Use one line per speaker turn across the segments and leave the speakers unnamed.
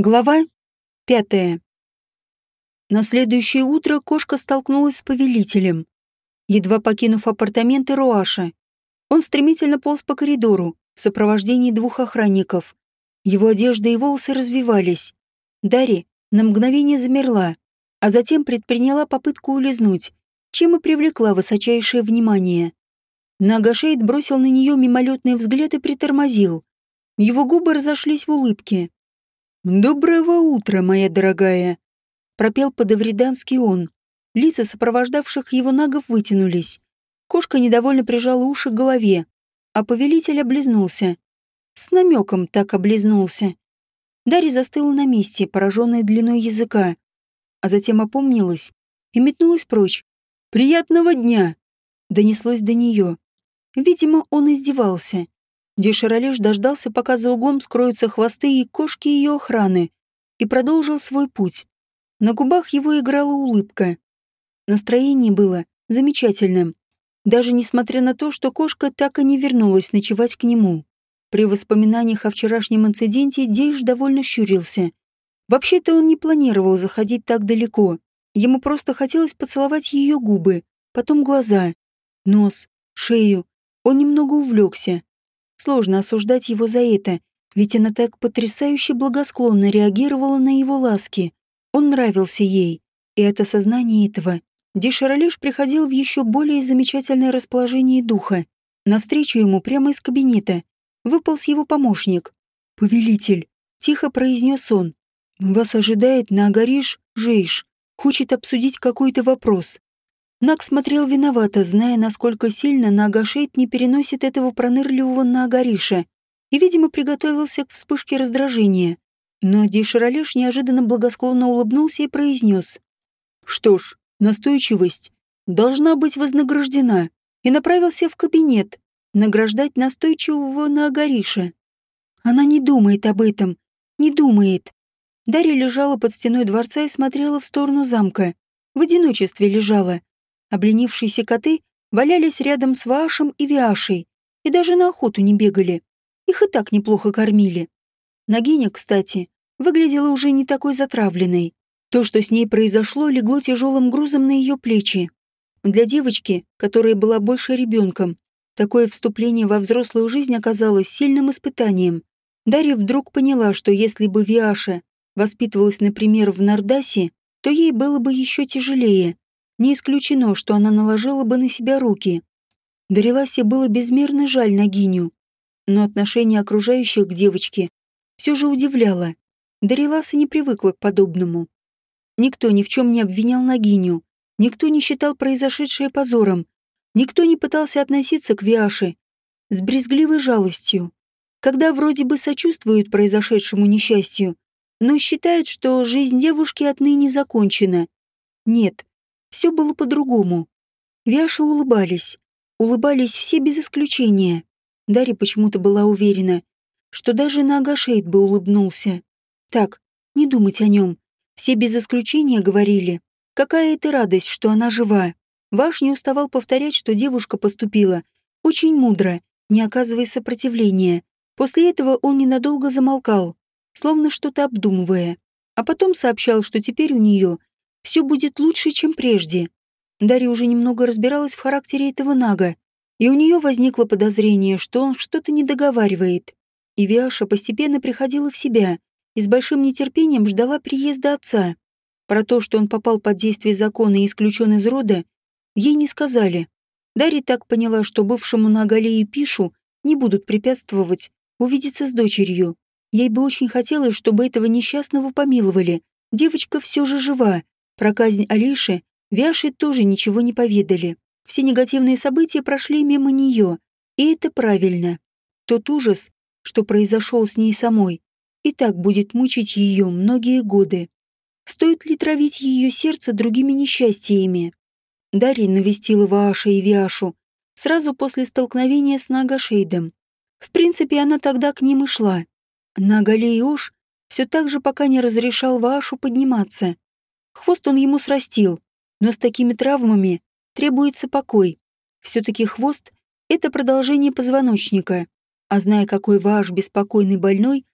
Глава пятая. На следующее утро кошка столкнулась с повелителем. Едва покинув апартаменты Руаша, он стремительно полз по коридору в сопровождении двух охранников. Его одежда и волосы развивались. Дарья на мгновение замерла, а затем предприняла попытку улизнуть, чем и привлекла высочайшее внимание. Нагашейд бросил на нее мимолетный взгляд и притормозил. Его губы разошлись в улыбке. «Доброго утра, моя дорогая!» Пропел по-давридански он. Лица сопровождавших его нагов вытянулись. Кошка недовольно прижала уши к голове, а повелитель облизнулся. С намеком так облизнулся. Дарья застыла на месте, пораженная длиной языка, а затем опомнилась и метнулась прочь. «Приятного дня!» Донеслось до нее. Видимо, он издевался. Деширалеш дождался, пока за углом скроются хвосты и кошки ее охраны, и продолжил свой путь. На губах его играла улыбка. Настроение было замечательным, даже несмотря на то, что кошка так и не вернулась ночевать к нему. При воспоминаниях о вчерашнем инциденте Дейш довольно щурился. Вообще-то он не планировал заходить так далеко. Ему просто хотелось поцеловать ее губы, потом глаза, нос, шею. Он немного увлекся, Сложно осуждать его за это, ведь она так потрясающе благосклонно реагировала на его ласки. Он нравился ей, и от осознания этого Дешаролеш приходил в еще более замечательное расположение духа. Навстречу ему прямо из кабинета выполз его помощник. «Повелитель», — тихо произнес он, — «вас ожидает Нагариш Жейш, хочет обсудить какой-то вопрос». Нак смотрел виновато, зная, насколько сильно Нагашейт не переносит этого пронырливого Нагариша, и, видимо, приготовился к вспышке раздражения. Но Дишаралеш неожиданно благосклонно улыбнулся и произнес. «Что ж, настойчивость должна быть вознаграждена», и направился в кабинет награждать настойчивого Нагариша. Она не думает об этом, не думает. Дарья лежала под стеной дворца и смотрела в сторону замка. В одиночестве лежала, Обленившиеся коты валялись рядом с Вашем и Виашей и даже на охоту не бегали. Их и так неплохо кормили. Нагиня, кстати, выглядела уже не такой затравленной. То, что с ней произошло, легло тяжелым грузом на ее плечи. Для девочки, которая была больше ребенком, такое вступление во взрослую жизнь оказалось сильным испытанием. Дарья вдруг поняла, что если бы Виаша воспитывалась, например, в Нардасе, то ей было бы еще тяжелее. Не исключено, что она наложила бы на себя руки. Дариласе было безмерно жаль Нагиню, но отношение окружающих к девочке все же удивляло. Дариласа не привыкла к подобному. Никто ни в чем не обвинял Нагиню, никто не считал произошедшее позором, никто не пытался относиться к Виаше с брезгливой жалостью, когда вроде бы сочувствуют произошедшему несчастью, но считают, что жизнь девушки отныне закончена. Нет, все было по-другому. Вяши улыбались. Улыбались все без исключения. Дарья почему-то была уверена, что даже на Агашейд бы улыбнулся. Так, не думать о нем. Все без исключения говорили. Какая это радость, что она жива. Ваш не уставал повторять, что девушка поступила очень мудро, не оказывая сопротивления. После этого он ненадолго замолкал, словно что-то обдумывая, а потом сообщал, что теперь у нее все будет лучше, чем прежде. Дарья уже немного разбиралась в характере этого Нага, и у нее возникло подозрение, что он что-то не договаривает. И Виаша постепенно приходила в себя и с большим нетерпением ждала приезда отца. Про то, что он попал под действие закона и исключен из рода, ей не сказали. Дарья так поняла, что бывшему Нагале и Пишу не будут препятствовать увидеться с дочерью. Ей бы очень хотелось, чтобы этого несчастного помиловали. Девочка все же жива, про казнь Алиши Вяши тоже ничего не поведали. Все негативные события прошли мимо нее, и это правильно. Тот ужас, что произошел с ней самой, и так будет мучить ее многие годы. Стоит ли травить ее сердце другими несчастьями? Дарья навестила Вааша и Виашу сразу после столкновения с Нагашейдом. В принципе, она тогда к ним и шла. Нагале и Ош все так же пока не разрешал Ваашу подниматься. Хвост он ему срастил, но с такими травмами требуется покой. Все-таки хвост — это продолжение позвоночника, а зная, какой ваш беспокойный больной,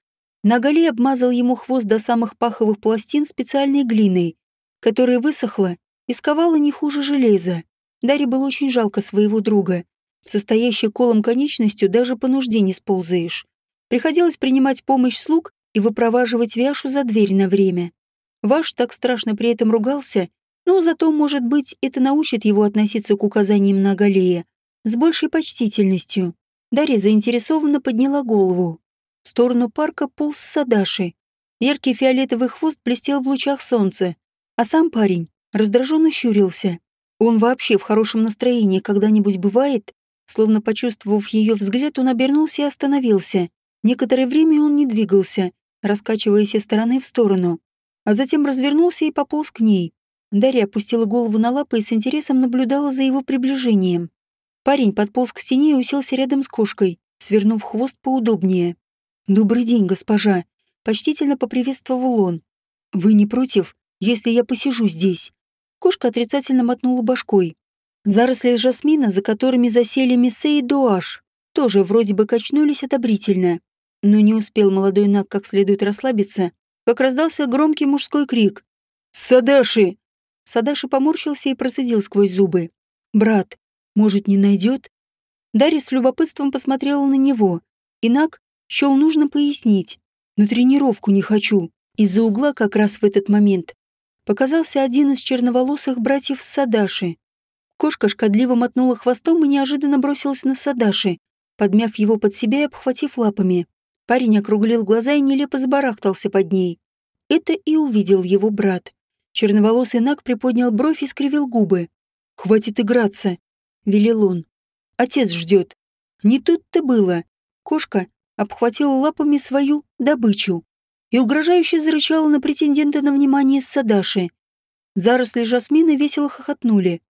Наголи обмазал ему хвост до самых паховых пластин специальной глиной, которая высохла и сковала не хуже железа. Даре было очень жалко своего друга. Состоящий колом конечностью даже по нужде не сползаешь. Приходилось принимать помощь слуг и выпроваживать Вяшу за дверь на время. Ваш так страшно при этом ругался, но зато, может быть, это научит его относиться к указаниям на Галея с большей почтительностью. Дарья заинтересованно подняла голову. В сторону парка полз Садаши. Яркий фиолетовый хвост блестел в лучах солнца, а сам парень раздраженно щурился. Он вообще в хорошем настроении когда-нибудь бывает? Словно почувствовав ее взгляд, он обернулся и остановился. Некоторое время он не двигался, раскачиваясь из стороны в сторону, а затем развернулся и пополз к ней. Дарья опустила голову на лапы и с интересом наблюдала за его приближением. Парень подполз к стене и уселся рядом с кошкой, свернув хвост поудобнее. «Добрый день, госпожа!» — почтительно поприветствовал он. «Вы не против, если я посижу здесь?» Кошка отрицательно мотнула башкой. Заросли жасмина, за которыми засели Миссе и Дуаш, тоже вроде бы качнулись одобрительно. Но не успел молодой Наг как следует расслабиться, как раздался громкий мужской крик. «Садаши!» Садаши поморщился и процедил сквозь зубы. «Брат, может, не найдет?» Дарья с любопытством посмотрела на него. И Наг счел нужно пояснить. «На тренировку не хочу». Из-за угла как раз в этот момент показался один из черноволосых братьев Садаши. Кошка шкодливо мотнула хвостом и неожиданно бросилась на Садаши, подмяв его под себя и обхватив лапами. Парень округлил глаза и нелепо забарахтался под ней. Это и увидел его брат. Черноволосый Наг приподнял бровь и скривил губы. «Хватит играться», — велел он. «Отец ждет». Не тут-то было. Кошка обхватила лапами свою добычу и угрожающе зарычала на претендента на внимание Садаши. Заросли жасмина весело хохотнули.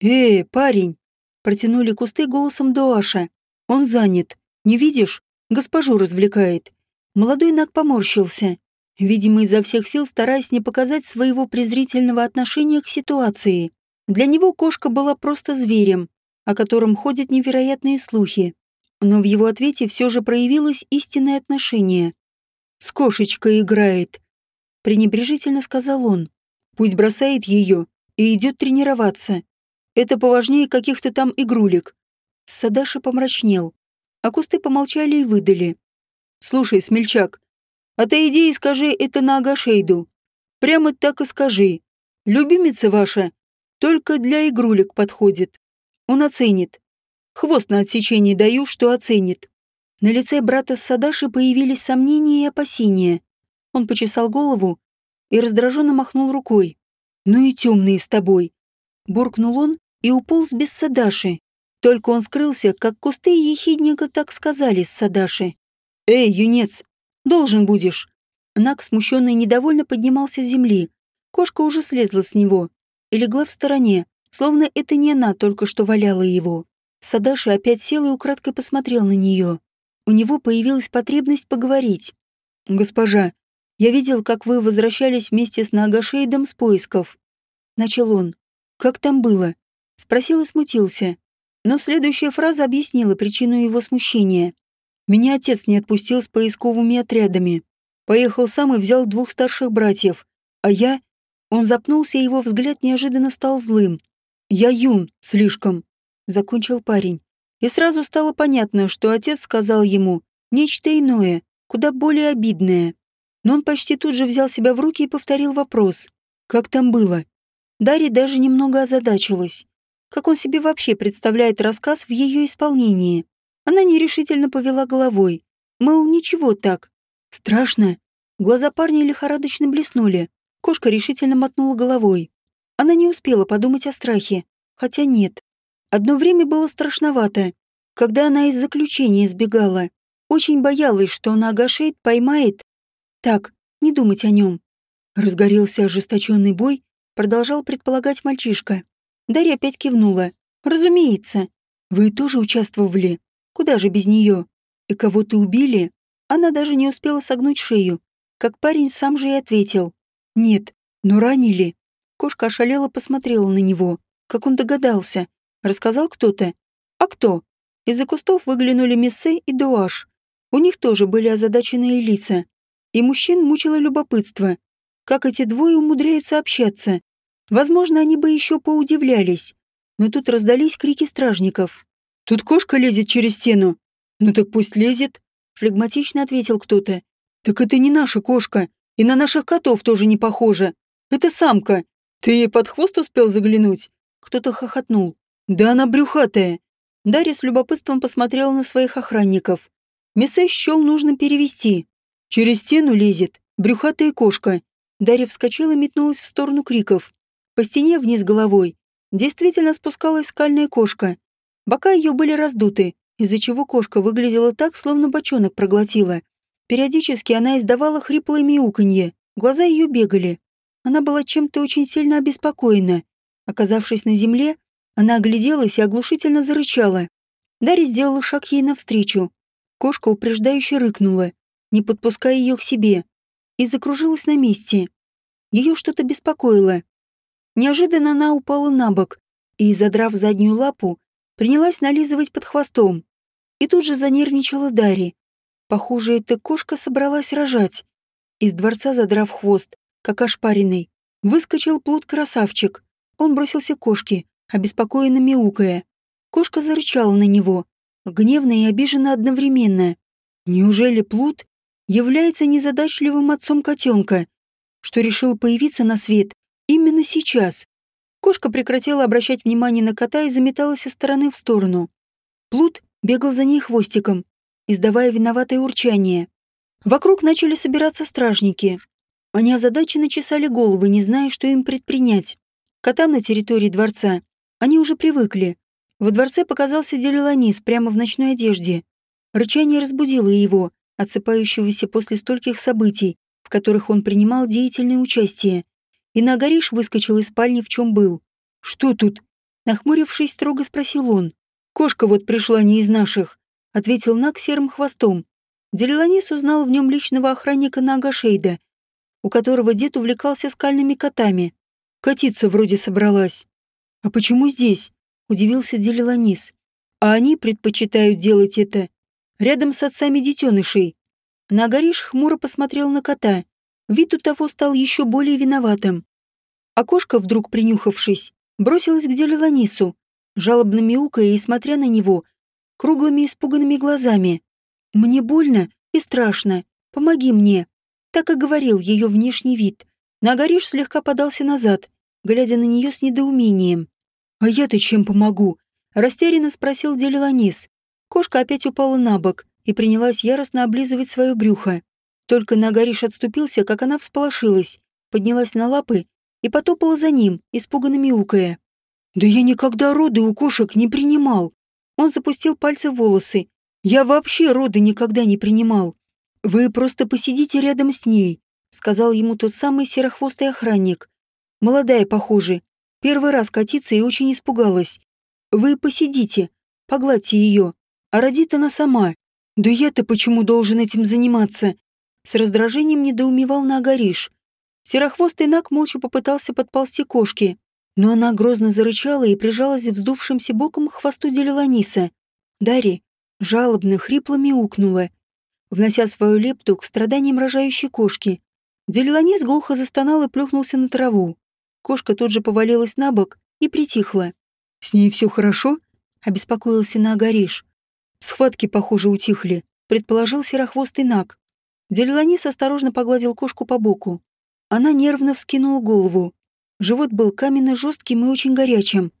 «Э, парень!» — протянули кусты голосом Дуаша. «Он занят. Не видишь? Госпожу развлекает». Молодой Наг поморщился, видимо, изо всех сил стараясь не показать своего презрительного отношения к ситуации. Для него кошка была просто зверем, о котором ходят невероятные слухи. Но в его ответе все же проявилось истинное отношение. С кошечкой играет. Пренебрежительно сказал он. Пусть бросает ее и идет тренироваться. Это поважнее каких-то там игрулек. Садаши помрачнел, а кусты помолчали и выдали. Слушай, смельчак, отойди и скажи это на Агашейду. Прямо так и скажи. Любимица ваша только для игрулек подходит. Он оценит. Хвост на отсечение даю, что оценит. На лице брата Садаши появились сомнения и опасения. Он почесал голову и раздраженно махнул рукой. «Ну и темные с тобой!» Буркнул он и уполз без Садаши. Только он скрылся, как кусты ехидненько так сказали с Садаши. «Эй, юнец, должен будешь!» Нак, смущенно и недовольно поднимался с земли. Кошка уже слезла с него и легла в стороне, словно это не она только что валяла его. Садаши опять сел и украдкой посмотрел на нее у него появилась потребность поговорить. «Госпожа, я видел, как вы возвращались вместе с Нагашейдом с поисков». Начал он. «Как там было?» Спросил и смутился. Но следующая фраза объяснила причину его смущения. «Меня отец не отпустил с поисковыми отрядами. Поехал сам и взял двух старших братьев. А я...» Он запнулся, и его взгляд неожиданно стал злым. «Я юн, слишком», — закончил парень. И сразу стало понятно, что отец сказал ему нечто иное, куда более обидное. Но он почти тут же взял себя в руки и повторил вопрос. «Как там было?» Дарья даже немного озадачилась. Как он себе вообще представляет рассказ в ее исполнении? Она нерешительно повела головой. Мол, ничего так. Страшно. Глаза парня лихорадочно блеснули. Кошка решительно мотнула головой. Она не успела подумать о страхе. Хотя нет. Одно время было страшновато, когда она из заключения сбегала. Очень боялась, что она Агашейд поймает. Так, не думать о нем. Разгорелся ожесточенный бой, продолжал предполагать мальчишка. Дарья опять кивнула. «Разумеется. Вы тоже участвовали. Куда же без нее? И кого-то убили?» Она даже не успела согнуть шею, как парень сам же и ответил. «Нет, но ранили». Кошка ошалела посмотрела на него, как он догадался, Рассказал кто-то? А кто? Из-за кустов выглянули Мессе и Дуаш. У них тоже были озадаченные лица. И мужчин мучило любопытство. Как эти двое умудряются общаться? Возможно, они бы еще поудивлялись. Но тут раздались крики стражников. «Тут кошка лезет через стену». «Ну так пусть лезет», — флегматично ответил кто-то. «Так это не наша кошка, и на наших котов тоже не похоже. Это самка. Ты ей под хвост успел заглянуть?» Кто-то хохотнул. «Да она брюхатая». Дарья с любопытством посмотрела на своих охранников. Мессе счел нужно перевести. «Через стену лезет. Брюхатая кошка». Дарья вскочила и метнулась в сторону криков. По стене вниз головой действительно спускалась скальная кошка. Бока ее были раздуты, из-за чего кошка выглядела так, словно бочонок проглотила. Периодически она издавала хриплое мяуканье, глаза ее бегали. Она была чем-то очень сильно обеспокоена. Оказавшись на земле, она огляделась и оглушительно зарычала. Дарья сделала шаг ей навстречу. Кошка упреждающе рыкнула, не подпуская ее к себе, и закружилась на месте. Ее что-то беспокоило. Неожиданно она упала на бок и, задрав заднюю лапу, принялась нализывать под хвостом. И тут же занервничала Дарья. Похоже, эта кошка собралась рожать. Из дворца, задрав хвост, как ошпаренный, выскочил плут-красавчик. Он бросился к кошке, обеспокоенно мяукая. Кошка зарычала на него, гневно и обиженно одновременно. Неужели плут является незадачливым отцом котенка, что решил появиться на свет именно сейчас? Кошка прекратила обращать внимание на кота и заметалась из стороны в сторону. Плут бегал за ней хвостиком, издавая виноватое урчание. Вокруг начали собираться стражники. Они озадаченно чесали головы, не зная, что им предпринять. Котам на территории дворца они уже привыкли. Во дворце показался Делиланис прямо в ночной одежде. Рычание разбудило его, отсыпающегося после стольких событий, в которых он принимал деятельное участие. И Нагариш выскочил из спальни, в чем был. «Что тут?» Нахмурившись, строго спросил он. «Кошка вот пришла не из наших», — ответил Наг серым хвостом. Делиланис узнал в нем личного охранника Нага Шейда, у которого дед увлекался скальными котами. Котица вроде собралась. «А почему здесь?» – удивился Делиланис. «А они предпочитают делать это рядом с отцами детенышей». Нагариш хмуро посмотрел на кота. Вид у того стал еще более виноватым. А кошка, вдруг принюхавшись, бросилась к Делиланису, жалобно мяукая и смотря на него круглыми испуганными глазами. «Мне больно и страшно. Помоги мне», — так и говорил ее внешний вид. Нагариш слегка подался назад, глядя на нее с недоумением. «А я-то чем помогу?» — растерянно спросил Делиланис. Кошка опять упала на бок и принялась яростно облизывать свое брюхо. Только Нагариш отступился, как она всполошилась, поднялась на лапы и потопала за ним, испуганно мяукая. «Да я никогда роды у кошек не принимал!» Он запустил пальцы в волосы. «Я вообще роды никогда не принимал!» «Вы просто посидите рядом с ней», — сказал ему тот самый серохвостый охранник. Молодая, похоже. Первый раз катится и очень испугалась. Вы посидите, погладьте ее. А родит она сама. Да я-то почему должен этим заниматься? С раздражением недоумевал на Агариш. Серохвостый Нак молча попытался подползти кошке, но она грозно зарычала и прижалась вздувшимся боком к хвосту Делиланиса. Дарья жалобно, хрипло мяукнула, внося свою лепту к страданиям рожающей кошки. Делиланис глухо застонал и плюхнулся на траву. Кошка тут же повалилась на бок и притихла. «С ней все хорошо?» — обеспокоился Нагариш. «Схватки, похоже, утихли», — предположил серохвостый Наг. Делиланис осторожно погладил кошку по боку. Она нервно вскинула голову. Живот был каменно жестким и очень горячим.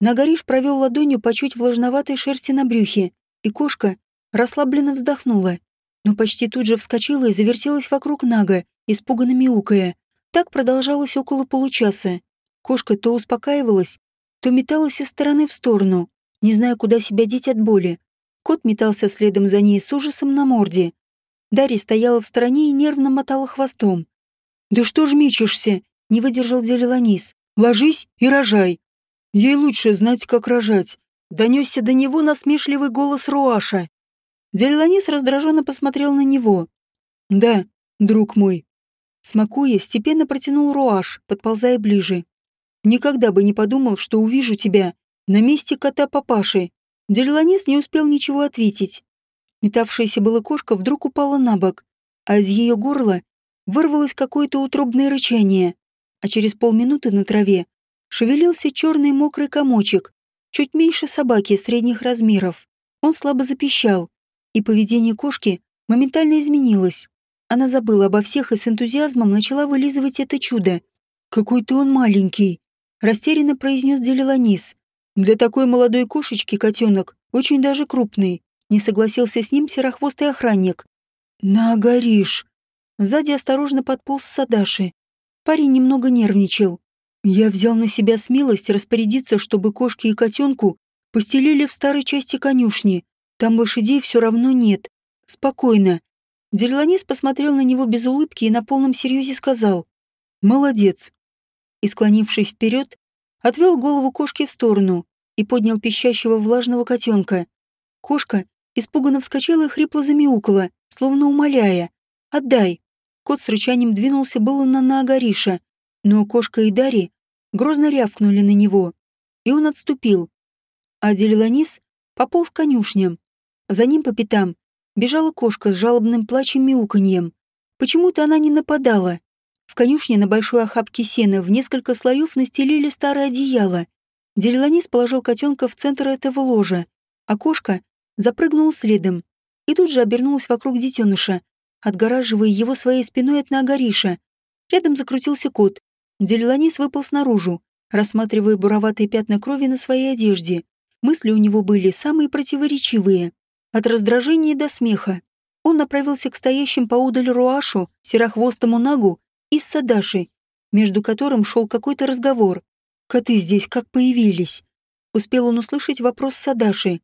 Нагариш провел ладонью по чуть влажноватой шерсти на брюхе, и кошка расслабленно вздохнула, но почти тут же вскочила и завертелась вокруг Нага, испуганно мяукая. Так продолжалось около получаса. Кошка то успокаивалась, то металась из стороны в сторону, не зная, куда себя деть от боли. Кот метался следом за ней с ужасом на морде. Дарья стояла в стороне и нервно мотала хвостом. «Да что ж мечешься?» — не выдержал Делиланис. «Ложись и рожай». Ей лучше знать, как рожать. Донесся до него насмешливый голос Руаша. Делиланис раздраженно посмотрел на него. «Да, друг мой, Смакуя, степенно протянул Руаш, подползая ближе. «Никогда бы не подумал, что увижу тебя на месте кота папаши». Делиланис не успел ничего ответить. Метавшаяся была кошка вдруг упала на бок а из ее горла вырвалось какое-то утробное рычание, а через полминуты на траве шевелился черный мокрый комочек, чуть меньше собаки средних размеров. Он слабо запищал, и поведение кошки моментально изменилось. Она забыла обо всех и с энтузиазмом начала вылизывать это чудо. «Какой-то он маленький», — растерянно произнес Делиланис. «Для такой молодой кошечки котенок очень даже крупный», — не согласился с ним серохвостый охранник. «Нагоришь!» Сзади осторожно подполз Садаши. Парень немного нервничал. Я взял на себя смелость распорядиться, чтобы кошки и котенку постелили в старой части конюшни. Там лошадей все равно нет. Спокойно. Дерланис посмотрел на него без улыбки и на полном серьезе сказал «Молодец». И, склонившись вперед, отвел голову кошки в сторону и поднял пищащего влажного котенка. Кошка испуганно вскочила и хрипло замяукала, словно умоляя «Отдай». Кот с рычанием двинулся было на Наагариша, но кошка и Дари грозно рявкнули на него, и он отступил. А Делиланис пополз к конюшням. За ним по пятам бежала кошка с жалобным плачем мяуканьем. Почему-то она не нападала. В конюшне на большой охапке сена в несколько слоев настелили старое одеяло. Делиланис положил котенка в центр этого ложа, а кошка запрыгнула следом и тут же обернулась вокруг детеныша, отгораживая его своей спиной от Нагариша. Рядом закрутился кот. Делиланис выпал снаружи, рассматривая буроватые пятна крови на своей одежде. Мысли у него были самые противоречивые. От раздражения до смеха. Он направился к стоящим поудаль Руашу, серохвостому Нагу и Садаши, между которым шел какой-то разговор. «Коты здесь как появились?» Успел он услышать вопрос Садаши.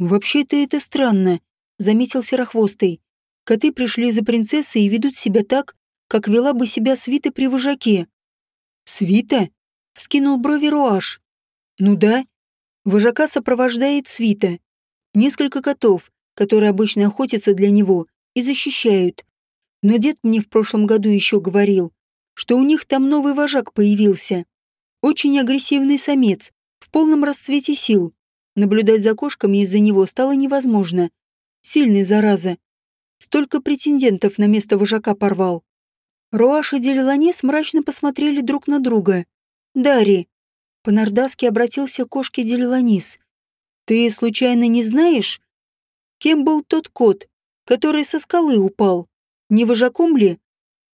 «Вообще-то это странно», — заметил Серохвостый. Коты пришли за принцессой и ведут себя так, как вела бы себя свита при вожаке. «Свита?» — вскинул брови Руаш. «Ну да. Вожака сопровождает свита. Несколько котов, которые обычно охотятся для него и защищают. Но дед мне в прошлом году еще говорил, что у них там новый вожак появился. Очень агрессивный самец, в полном расцвете сил. Наблюдать за кошками из-за него стало невозможно. Сильный, зараза. Столько претендентов на место вожака порвал. Руаш и Делиланес мрачно посмотрели друг на друга. «Дарри!» По-нордаски обратился к кошке Делиланис. «Ты случайно не знаешь, кем был тот кот, который со скалы упал? Не вожаком ли?»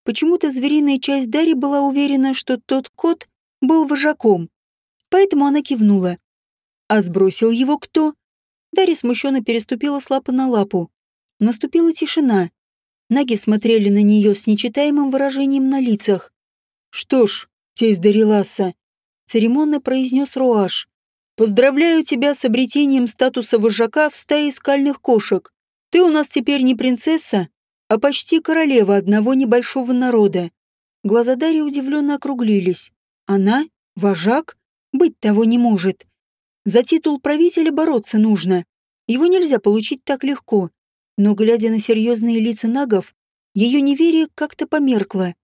Почему-то звериная часть Дарри была уверена, что тот кот был вожаком. Поэтому она кивнула. «А сбросил его кто?» Дарья смущенно переступила с лапы на лапу. Наступила тишина. Наги смотрели на нее с нечитаемым выражением на лицах. «Что ж, тесть Дариласа», — церемонно произнес Руаш, «поздравляю тебя с обретением статуса вожака в стае скальных кошек. Ты у нас теперь не принцесса, а почти королева одного небольшого народа». Глаза Дарьи удивленно округлились. «Она? Вожак? Быть того не может. За титул правителя бороться нужно. Его нельзя получить так легко. Но, глядя на серьезные лица нагов, ее неверие как-то померкло.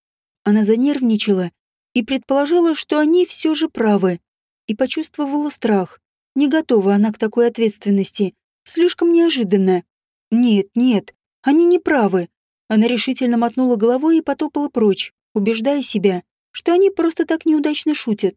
Она занервничала и предположила, что они все же правы, и почувствовала страх. Не готова она к такой ответственности. Слишком неожиданно. Нет, нет, они не правы. Она решительно мотнула головой и потопала прочь, убеждая себя, что они просто так неудачно шутят.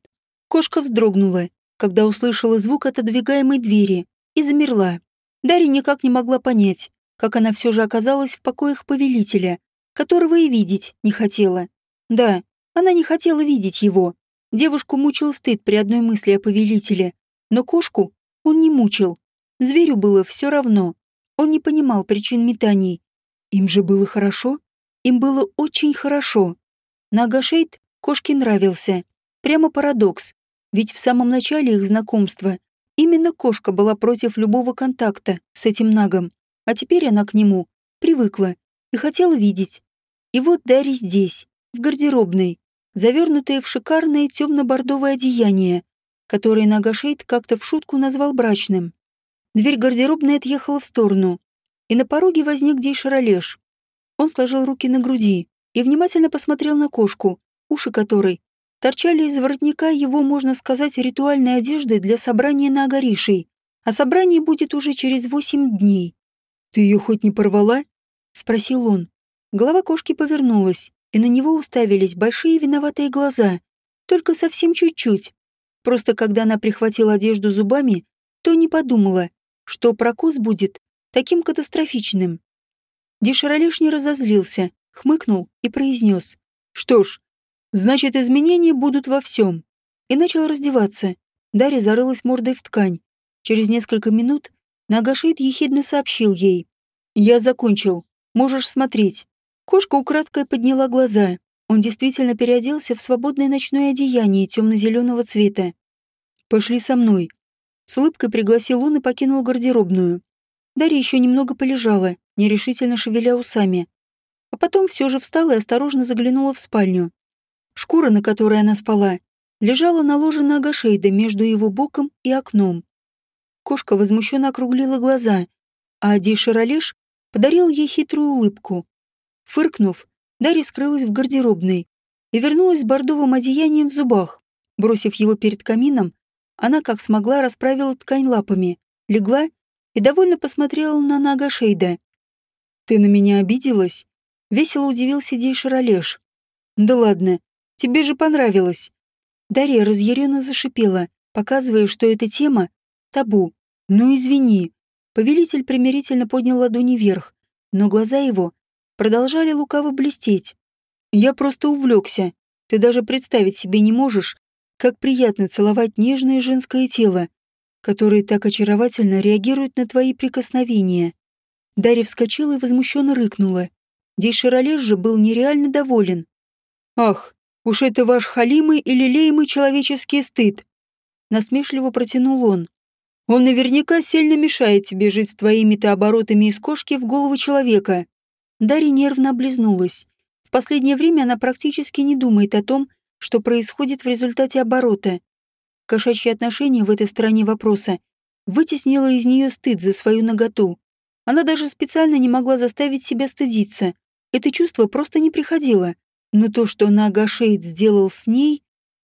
Кошка вздрогнула, когда услышала звук отодвигаемой двери, и замерла. Дарья никак не могла понять, как она все же оказалась в покоях повелителя, которого и видеть не хотела. Да, она не хотела видеть его. Девушку мучил стыд при одной мысли о повелителе, но кошку он не мучил. Зверю было все равно. Он не понимал причин метаний. Им же было хорошо. Им было очень хорошо. Нагашейд кошке нравился. Прямо парадокс. Ведь в самом начале их знакомства именно кошка была против любого контакта с этим нагом. А теперь она к нему привыкла и хотела видеть. И вот Дарья здесь, в гардеробной, завернутая в шикарное темно-бордовое одеяние, которое Нагашейд как-то в шутку назвал брачным. Дверь гардеробной отъехала в сторону, и на пороге возник Дейшаролеш. Он сложил руки на груди и внимательно посмотрел на кошку, уши которой торчали из воротника его, можно сказать, ритуальной одежды для собрания на Агаришей, а собрание будет уже через восемь дней. «Ты ее хоть не порвала?» — спросил он. Голова кошки повернулась, и на него уставились большие виноватые глаза. Только совсем чуть-чуть. Просто когда она прихватила одежду зубами, то не подумала, что прокус будет таким катастрофичным. Деширалеш не разозлился, хмыкнул и произнес. «Что ж, значит, изменения будут во всем». И начал раздеваться. Дарья зарылась мордой в ткань. Через несколько минут Нагашид ехидно сообщил ей. «Я закончил. Можешь смотреть». Кошка украдкой подняла глаза. Он действительно переоделся в свободное ночное одеяние темно-зеленого цвета. «Пошли со мной». С улыбкой пригласил он и покинул гардеробную. Дарья еще немного полежала, нерешительно шевеля усами. А потом все же встала и осторожно заглянула в спальню. Шкура, на которой она спала, лежала наложена агашейда между его боком и окном. Кошка возмущенно округлила глаза, а Ади Шаролеш подарил ей хитрую улыбку. Фыркнув, Дарья скрылась в гардеробной и вернулась с бордовым одеянием в зубах. Бросив его перед камином, она как смогла расправила ткань лапами, легла и довольно посмотрела на Нага Шейда. «Ты на меня обиделась?» — весело удивился Дейшер Олеж. «Да ладно, тебе же понравилось». Дарья разъяренно зашипела, показывая, что эта тема — табу. «Ну извини». Повелитель примирительно поднял ладони вверх, но глаза его продолжали лукаво блестеть. «Я просто увлекся. Ты даже представить себе не можешь, как приятно целовать нежное женское тело, которые так очаровательно реагируют на твои прикосновения. Дарья вскочила и возмущенно рыкнула. Дейширолеш же был нереально доволен. «Ах, уж это ваш халимый и лелеемый человеческий стыд!» Насмешливо протянул он. «Он наверняка сильно мешает тебе жить с твоими-то оборотами из кошки в голову человека». Дарья нервно облизнулась. В последнее время она практически не думает о том, что происходит в результате оборота. Кошачье отношение в этой стороне вопроса вытеснило из нее стыд за свою наготу. Она даже специально не могла заставить себя стыдиться. Это чувство просто не приходило. Но то, что Нага Шейд сделал с ней,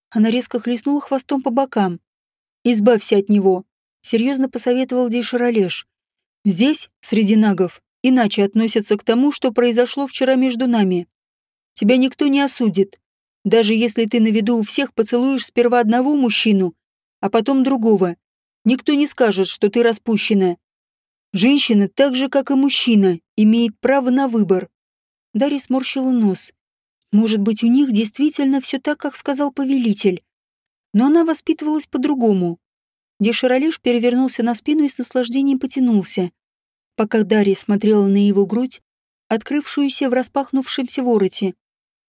она резко хлестнула хвостом по бокам. «Избавься от него», — серьезно посоветовал Дейшаролеш. «Здесь, среди нагов, иначе относятся к тому, что произошло вчера между нами. Тебя никто не осудит, даже если ты на виду у всех поцелуешь сперва одного мужчину, а потом другого, никто не скажет, что ты распущена. Женщина, так же, как и мужчина, имеет право на выбор. Дарья сморщила нос. Может быть, у них действительно все так, как сказал повелитель. Но она воспитывалась по-другому. Деширалеш перевернулся на спину и с наслаждением потянулся. Пока Дарья смотрела на его грудь, открывшуюся в распахнувшемся вороте,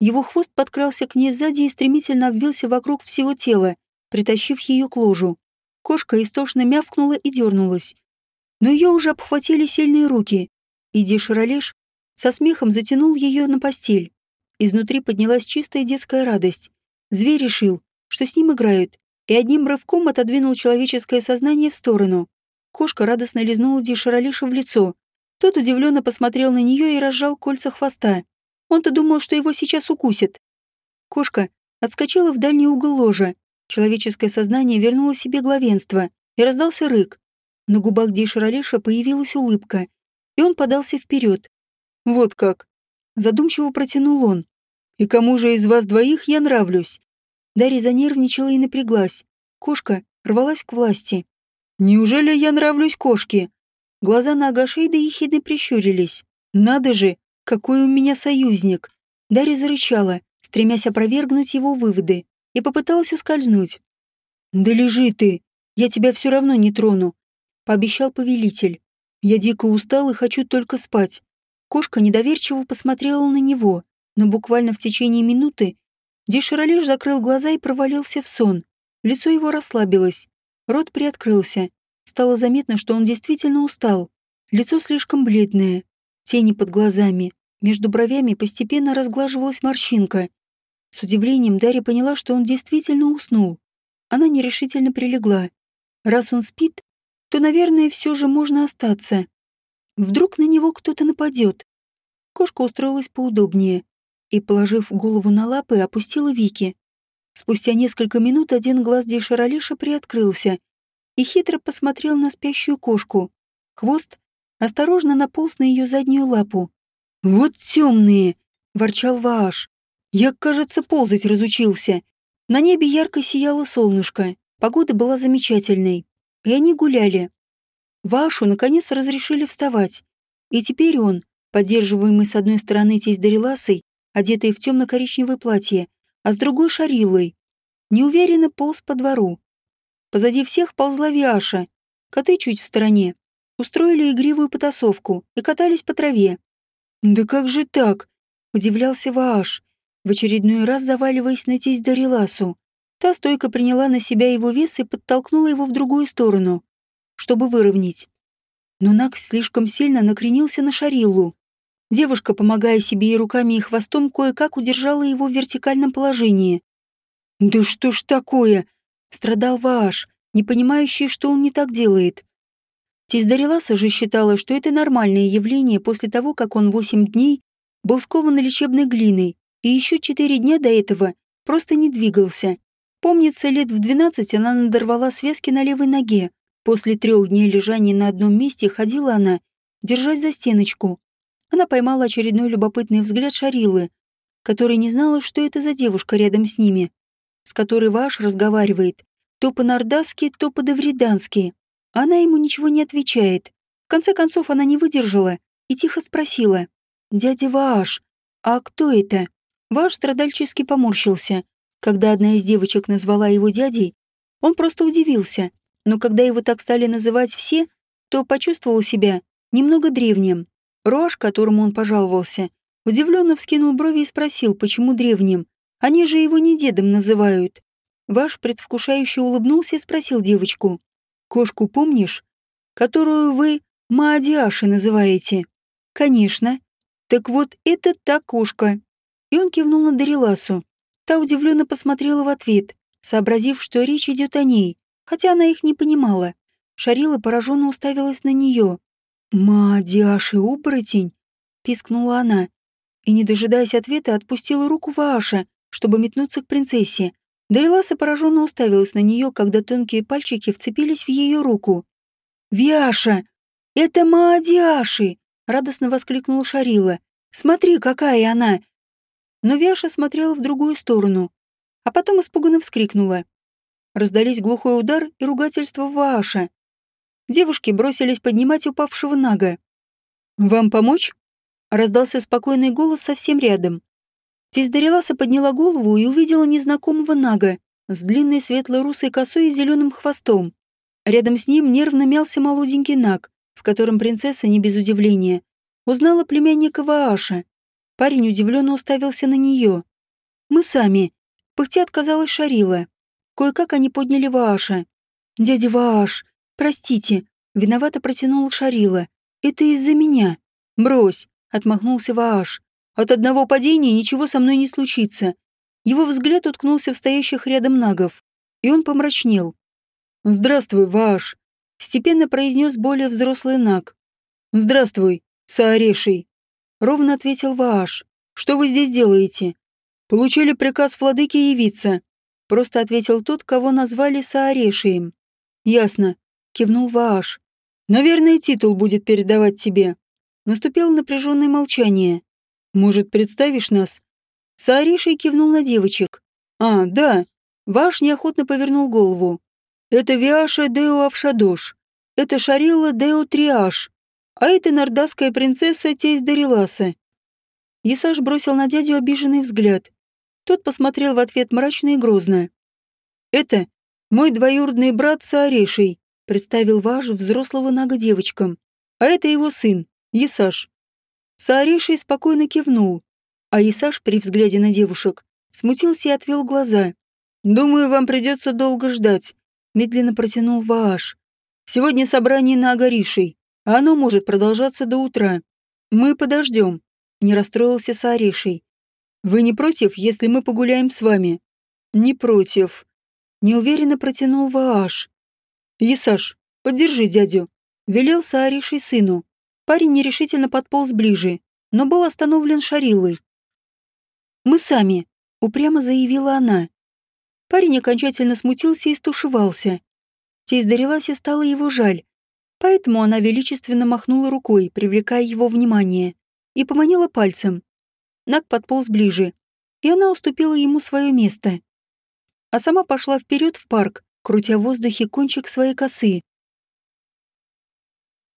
его хвост подкрался к ней сзади и стремительно обвился вокруг всего тела, притащив ее к ложу. Кошка истошно мявкнула и дернулась. Но ее уже обхватили сильные руки, и Деширалеш со смехом затянул ее на постель. Изнутри поднялась чистая детская радость. Зверь решил, что с ним играют, и одним рывком отодвинул человеческое сознание в сторону. Кошка радостно лизнула Деширалеша в лицо. Тот удивленно посмотрел на нее и разжал кольца хвоста. Он-то думал, что его сейчас укусит. Кошка отскочила в дальний угол ложа. Человеческое сознание вернуло себе главенство, и раздался рык. На губах Дейшаролеша появилась улыбка, и он подался вперед. «Вот как!» Задумчиво протянул он. «И кому же из вас двоих я нравлюсь?» Дарья занервничала и напряглась. Кошка рвалась к власти. «Неужели я нравлюсь кошке?» Глаза на Агашейда ехидно прищурились. «Надо же, какой у меня союзник!» Дарья зарычала, стремясь опровергнуть его выводы, и попыталась ускользнуть. «Да лежи ты! Я тебя все равно не трону!» — пообещал повелитель. «Я дико устал и хочу только спать». Кошка недоверчиво посмотрела на него, но буквально в течение минуты Деширалеш закрыл глаза и провалился в сон. Лицо его расслабилось, рот приоткрылся. Стало заметно, что он действительно устал. Лицо слишком бледное, Тени под глазами. Между бровями постепенно разглаживалась морщинка. С удивлением Дарья поняла, что он действительно уснул. Она нерешительно прилегла. Раз он спит, то, наверное, все же можно остаться. Вдруг на него кто-то нападет. Кошка устроилась поудобнее и, положив голову на лапы, опустила веки. Спустя несколько минут один глаз Дешаралиша приоткрылся и хитро посмотрел на спящую кошку. Хвост осторожно наполз на ее заднюю лапу. «Вот темные!» — ворчал Вааш. «Я, кажется, ползать разучился». На небе ярко сияло солнышко, погода была замечательной, и они гуляли. Вашу, наконец, разрешили вставать, и теперь он, поддерживаемый с одной стороны тесть Дариласой, одетый в темно-коричневое платье, а с другой — Шариллой, неуверенно полз по двору. Позади всех ползла Виаша, коты чуть в стороне, устроили игривую потасовку и катались по траве. «Да как же так?» — удивлялся Вааш, в очередной раз заваливаясь на тесть Дариласу. Та стойко приняла на себя его вес и подтолкнула его в другую сторону, чтобы выровнять. Но Накс слишком сильно накренился на Шариллу. Девушка, помогая себе и руками, и хвостом, кое-как удержала его в вертикальном положении. «Да что ж такое?» — страдал Вааш, не понимающий, что он не так делает. Тесть Дариласа же считала, что это нормальное явление после того, как он восемь дней был скован лечебной глиной и еще четыре дня до этого просто не двигался. Помнится, лет в двенадцать она надорвала связки на левой ноге. После трех дней лежания на одном месте ходила она, держась за стеночку. Она поймала очередной любопытный взгляд Шарилы, которая не знала, что это за девушка рядом с ними, с которой Ваш разговаривает то по-нордаски, то по-давридански. Она ему ничего не отвечает. В конце концов, она не выдержала и тихо спросила. «Дядя Вааш, а кто это?» Вааш страдальчески поморщился. Когда одна из девочек назвала его дядей, он просто удивился. Но когда его так стали называть все, то почувствовал себя немного древним. Роаш, которому он пожаловался, удивленно вскинул брови и спросил, почему древним. Они же его не дедом называют. Ваш предвкушающе улыбнулся и спросил девочку. Кошку помнишь? Которую вы Маадиаши называете? Конечно. Так вот, это та кошка. И он кивнул на Дариласу. Та удивленно посмотрела в ответ, сообразив, что речь идет о ней, хотя она их не понимала. Шарила пораженно уставилась на нее. «Маадиаши, оборотень!» — пискнула она. И, не дожидаясь ответа, отпустила руку Вааша, чтобы метнуться к принцессе. Дариласа пораженно уставилась на нее, когда тонкие пальчики вцепились в ее руку. «Виаша! Это Маадиаши!» — радостно воскликнула Шарила. «Смотри, какая она!» Но Виаша смотрела в другую сторону, а потом испуганно вскрикнула. Раздались глухой удар и ругательство Вааша. Девушки бросились поднимать упавшего Нага. «Вам помочь?» — раздался спокойный голос совсем рядом. Тесть подняла голову и увидела незнакомого Нага с длинной светлой русой косой и зеленым хвостом. Рядом с ним нервно мялся молоденький Наг, в котором принцесса, не без удивления, узнала племянника Вааша. Парень удивленно уставился на нее. «Мы сами», — пыхтя отказалась Шарила. Кое-как они подняли Вааша. «Дядя Вааш, простите», — виновато протянула Шарила. «Это из-за меня». «Брось», — отмахнулся Вааш. От одного падения ничего со мной не случится. Его взгляд уткнулся в стоящих рядом нагов, и он помрачнел. «Здравствуй, Ваш», — степенно произнес более взрослый наг. «Здравствуй, Саареший», — ровно ответил Вааш. «Что вы здесь делаете?» «Получили приказ владыки явиться», — просто ответил тот, кого назвали Саарешием. «Ясно», — кивнул Вааш. «Наверное, титул будет передавать тебе». Наступило напряженное молчание. Может, представишь нас?» Сааришей кивнул на девочек. «А, да». Ваш неохотно повернул голову. «Это Виаша Део Авшадош. Это Шарила Део Триаш. А это нордасская принцесса Тесть Дариласа». Исаш бросил на дядю обиженный взгляд. Тот посмотрел в ответ мрачно и грозно. «Это мой двоюродный брат Саарешей», представил Ваш взрослого нага девочкам. «А это его сын, Исаш. Саариший спокойно кивнул, а Исаш при взгляде на девушек смутился и отвел глаза. «Думаю, вам придется долго ждать», — медленно протянул Вааш. «Сегодня собрание на Агаришей, а оно может продолжаться до утра. Мы подождем», — не расстроился Сааришей. «Вы не против, если мы погуляем с вами?» «Не против», — неуверенно протянул Вааш. «Исаш, поддержи дядю», — велел Сааришей сыну. Парень нерешительно подполз ближе, но был остановлен Шарилой. «Мы сами», — упрямо заявила она. Парень окончательно смутился и стушевался. Тесть Дариласе стало его жаль, поэтому она величественно махнула рукой, привлекая его внимание. и поманила пальцем. Нак подполз ближе, и она уступила ему свое место. А сама пошла вперед в парк, крутя в воздухе кончик своей косы.